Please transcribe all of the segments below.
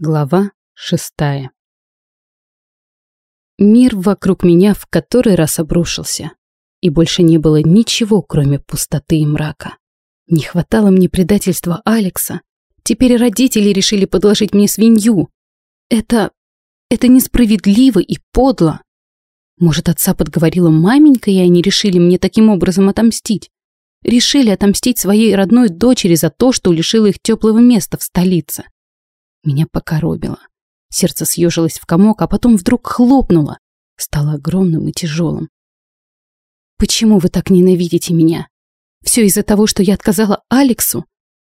Глава шестая Мир вокруг меня в который раз обрушился, и больше не было ничего, кроме пустоты и мрака. Не хватало мне предательства Алекса. Теперь родители решили подложить мне свинью. Это... это несправедливо и подло. Может, отца подговорила маменька, и они решили мне таким образом отомстить. Решили отомстить своей родной дочери за то, что лишила их теплого места в столице. Меня покоробило. Сердце съежилось в комок, а потом вдруг хлопнуло. Стало огромным и тяжелым. «Почему вы так ненавидите меня? Все из-за того, что я отказала Алексу?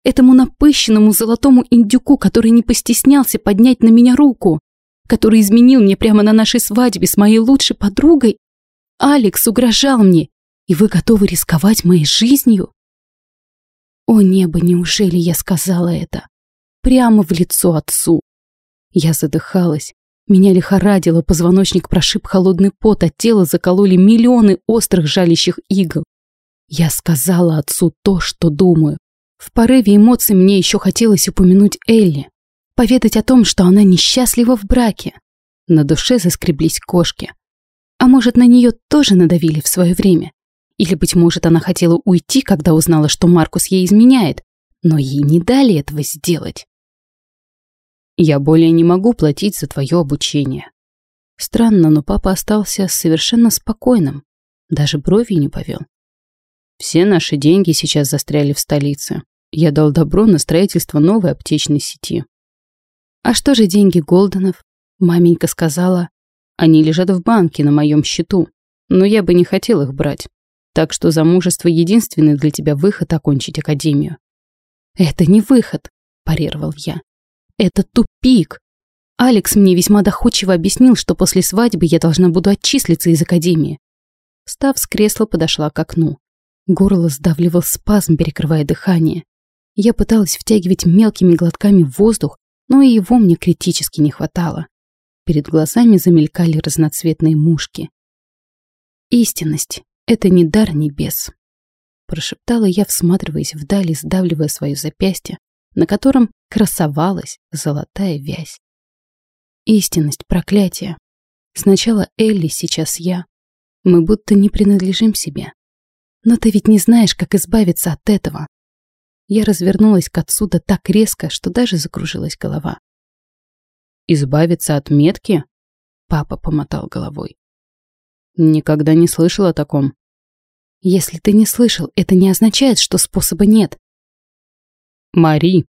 Этому напыщенному золотому индюку, который не постеснялся поднять на меня руку? Который изменил мне прямо на нашей свадьбе с моей лучшей подругой? Алекс угрожал мне, и вы готовы рисковать моей жизнью?» О небо, неужели я сказала это? Прямо в лицо отцу. Я задыхалась. Меня лихорадило, позвоночник прошиб холодный пот, а тело закололи миллионы острых жалящих игл. Я сказала отцу то, что думаю. В порыве эмоций мне еще хотелось упомянуть Элли, поведать о том, что она несчастлива в браке. На душе заскреблись кошки. А может, на нее тоже надавили в свое время? Или, быть может, она хотела уйти, когда узнала, что Маркус ей изменяет, но ей не дали этого сделать. Я более не могу платить за твое обучение. Странно, но папа остался совершенно спокойным. Даже брови не повел. Все наши деньги сейчас застряли в столице. Я дал добро на строительство новой аптечной сети. А что же деньги Голденов? Маменька сказала, они лежат в банке на моем счету, но я бы не хотел их брать. Так что замужество — единственный для тебя выход окончить академию. Это не выход, парировал я. Это тупик. Алекс мне весьма доходчиво объяснил, что после свадьбы я должна буду отчислиться из академии. Став с кресла, подошла к окну. Горло сдавливал спазм, перекрывая дыхание. Я пыталась втягивать мелкими глотками воздух, но и его мне критически не хватало. Перед глазами замелькали разноцветные мушки. «Истинность — это не дар небес», — прошептала я, всматриваясь вдали, сдавливая свое запястье, на котором красовалась золотая вязь. Истинность, проклятие. Сначала Элли, сейчас я. Мы будто не принадлежим себе. Но ты ведь не знаешь, как избавиться от этого. Я развернулась к отцу да так резко, что даже закружилась голова. «Избавиться от метки?» Папа помотал головой. «Никогда не слышал о таком». «Если ты не слышал, это не означает, что способа нет. Мари!»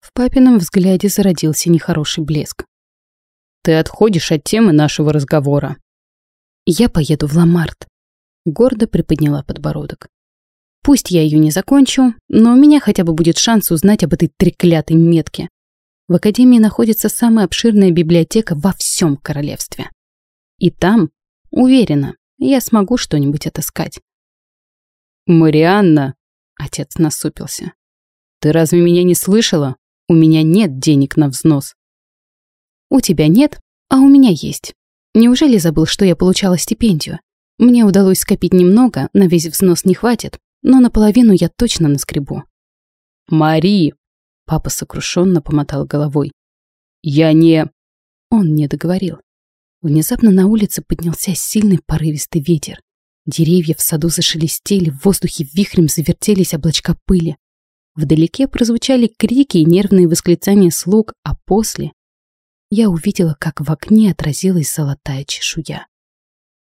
В папином взгляде зародился нехороший блеск. «Ты отходишь от темы нашего разговора». «Я поеду в Ламарт», — гордо приподняла подбородок. «Пусть я ее не закончу, но у меня хотя бы будет шанс узнать об этой треклятой метке. В Академии находится самая обширная библиотека во всем королевстве. И там, уверена, я смогу что-нибудь отыскать». «Марианна!» — отец насупился. Ты разве меня не слышала? У меня нет денег на взнос. У тебя нет, а у меня есть. Неужели забыл, что я получала стипендию? Мне удалось скопить немного, на весь взнос не хватит, но наполовину я точно наскребу. Мари! Папа сокрушенно помотал головой. Я не... Он не договорил. Внезапно на улице поднялся сильный порывистый ветер. Деревья в саду зашелестели, в воздухе вихрем завертелись облачка пыли. Вдалеке прозвучали крики и нервные восклицания слуг, а после я увидела, как в окне отразилась золотая чешуя.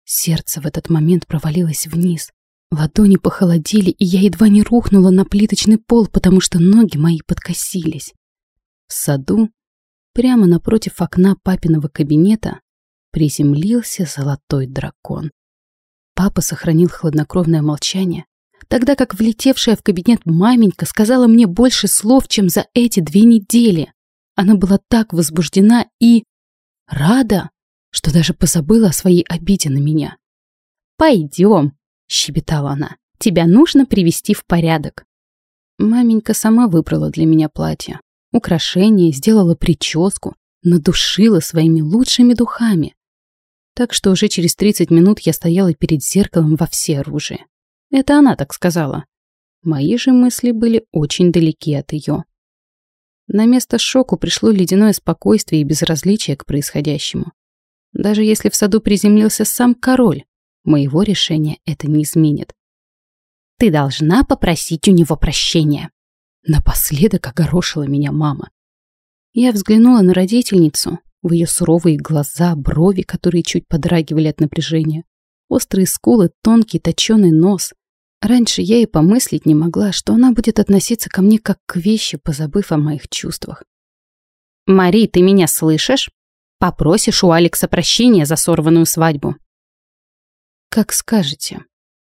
Сердце в этот момент провалилось вниз. Ладони похолодели, и я едва не рухнула на плиточный пол, потому что ноги мои подкосились. В саду, прямо напротив окна папиного кабинета, приземлился золотой дракон. Папа сохранил хладнокровное молчание, тогда как влетевшая в кабинет маменька сказала мне больше слов, чем за эти две недели. Она была так возбуждена и... рада, что даже позабыла о своей обиде на меня. «Пойдем», — щебетала она, — «тебя нужно привести в порядок». Маменька сама выбрала для меня платье, украшение, сделала прическу, надушила своими лучшими духами. Так что уже через 30 минут я стояла перед зеркалом во все оружие. Это она так сказала. Мои же мысли были очень далеки от ее. На место шоку пришло ледяное спокойствие и безразличие к происходящему. Даже если в саду приземлился сам король, моего решения это не изменит. Ты должна попросить у него прощения. Напоследок огорошила меня мама. Я взглянула на родительницу, в ее суровые глаза, брови, которые чуть подрагивали от напряжения, острые скулы, тонкий точеный нос. Раньше я и помыслить не могла, что она будет относиться ко мне как к вещи, позабыв о моих чувствах. «Мари, ты меня слышишь? Попросишь у Алекса прощения за сорванную свадьбу». «Как скажете».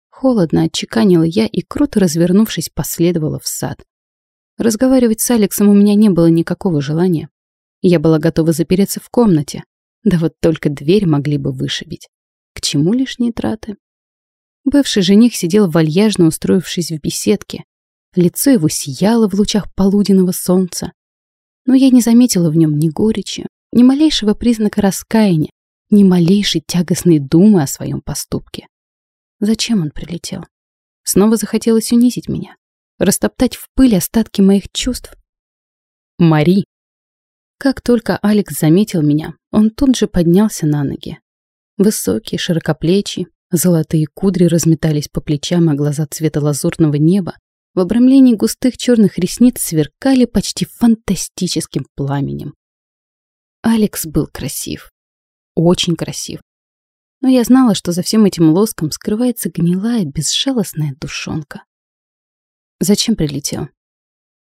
Холодно отчеканила я и, круто развернувшись, последовала в сад. Разговаривать с Алексом у меня не было никакого желания. Я была готова запереться в комнате. Да вот только дверь могли бы вышибить. К чему лишние траты? Бывший жених сидел вальяжно устроившись в беседке. Лицо его сияло в лучах полуденного солнца. Но я не заметила в нем ни горечи, ни малейшего признака раскаяния, ни малейшей тягостной думы о своем поступке. Зачем он прилетел? Снова захотелось унизить меня, растоптать в пыль остатки моих чувств. Мари. Как только Алекс заметил меня, он тут же поднялся на ноги. Высокий, широкоплечий, золотые кудри разметались по плечам, а глаза цвета лазурного неба в обрамлении густых черных ресниц сверкали почти фантастическим пламенем. Алекс был красив. Очень красив но я знала, что за всем этим лоском скрывается гнилая, безжалостная душонка. Зачем прилетел?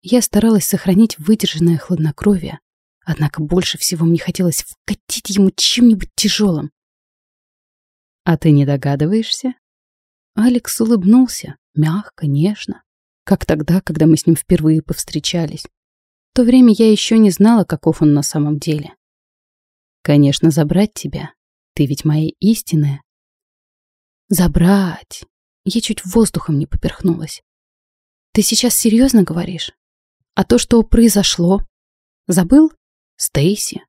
Я старалась сохранить выдержанное хладнокровие, однако больше всего мне хотелось вкатить ему чем-нибудь тяжелым. «А ты не догадываешься?» Алекс улыбнулся, мягко, нежно, как тогда, когда мы с ним впервые повстречались. В то время я еще не знала, каков он на самом деле. «Конечно, забрать тебя ты ведь моя истинная. Забрать. Я чуть воздухом не поперхнулась. Ты сейчас серьезно говоришь? А то, что произошло? Забыл? Стейси?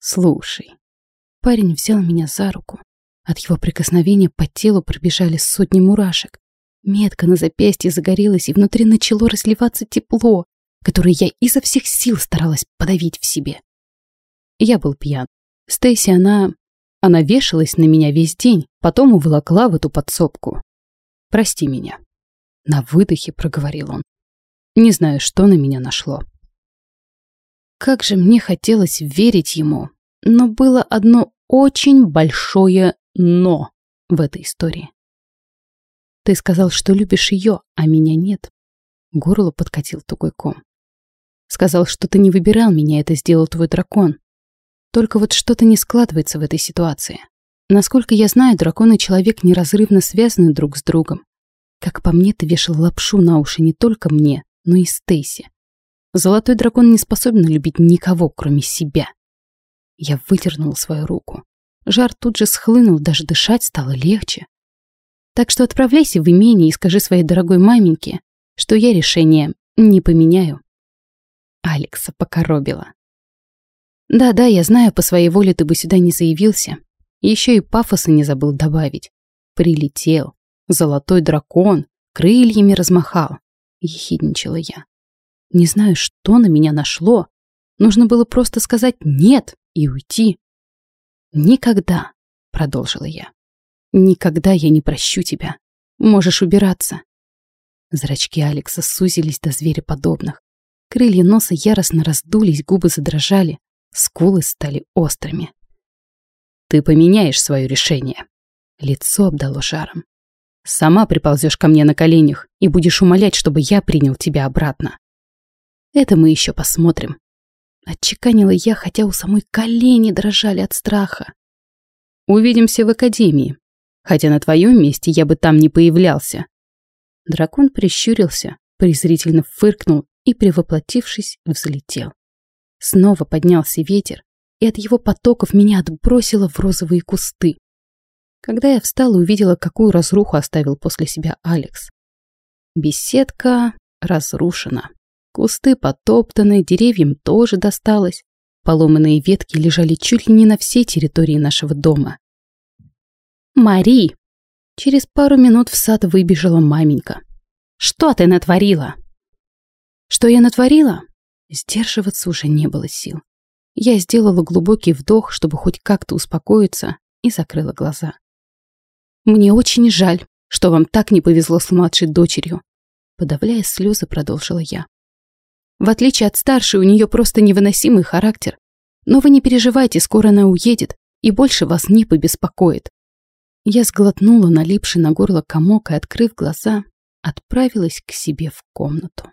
Слушай. Парень взял меня за руку. От его прикосновения по телу пробежали сотни мурашек. Метка на запястье загорелась, и внутри начало разливаться тепло, которое я изо всех сил старалась подавить в себе. Я был пьян. Стейси, она... Она вешалась на меня весь день, потом уволокла в эту подсобку. «Прости меня». На выдохе проговорил он. Не знаю, что на меня нашло. Как же мне хотелось верить ему, но было одно очень большое «но» в этой истории. Ты сказал, что любишь ее, а меня нет. Горло подкатил тугой ком. Сказал, что ты не выбирал меня, это сделал твой дракон. Только вот что-то не складывается в этой ситуации. Насколько я знаю, дракон и человек неразрывно связаны друг с другом. Как по мне, ты вешал лапшу на уши не только мне, но и Стейси. Золотой дракон не способен любить никого, кроме себя. Я выдернул свою руку. Жар тут же схлынул, даже дышать стало легче. Так что отправляйся в имение и скажи своей дорогой маменьке, что я решение не поменяю. Алекса покоробила. Да-да, я знаю, по своей воле ты бы сюда не заявился. Еще и пафоса не забыл добавить. Прилетел. Золотой дракон. Крыльями размахал. Ехидничала я. Не знаю, что на меня нашло. Нужно было просто сказать «нет» и уйти. «Никогда», — продолжила я. «Никогда я не прощу тебя. Можешь убираться». Зрачки Алекса сузились до звереподобных. Крылья носа яростно раздулись, губы задрожали. Скулы стали острыми. «Ты поменяешь свое решение». Лицо обдало жаром. «Сама приползешь ко мне на коленях и будешь умолять, чтобы я принял тебя обратно». «Это мы еще посмотрим». Отчеканила я, хотя у самой колени дрожали от страха. «Увидимся в академии. Хотя на твоем месте я бы там не появлялся». Дракон прищурился, презрительно фыркнул и, превоплотившись, взлетел. Снова поднялся ветер, и от его потоков меня отбросило в розовые кусты. Когда я встала, увидела, какую разруху оставил после себя Алекс. Беседка разрушена. Кусты потоптаны, деревьям тоже досталось. Поломанные ветки лежали чуть ли не на всей территории нашего дома. «Мари!» Через пару минут в сад выбежала маменька. «Что ты натворила?» «Что я натворила?» Сдерживаться уже не было сил. Я сделала глубокий вдох, чтобы хоть как-то успокоиться, и закрыла глаза. «Мне очень жаль, что вам так не повезло с младшей дочерью», подавляя слезы, продолжила я. «В отличие от старшей, у нее просто невыносимый характер. Но вы не переживайте, скоро она уедет и больше вас не побеспокоит». Я сглотнула налипший на горло комок и, открыв глаза, отправилась к себе в комнату.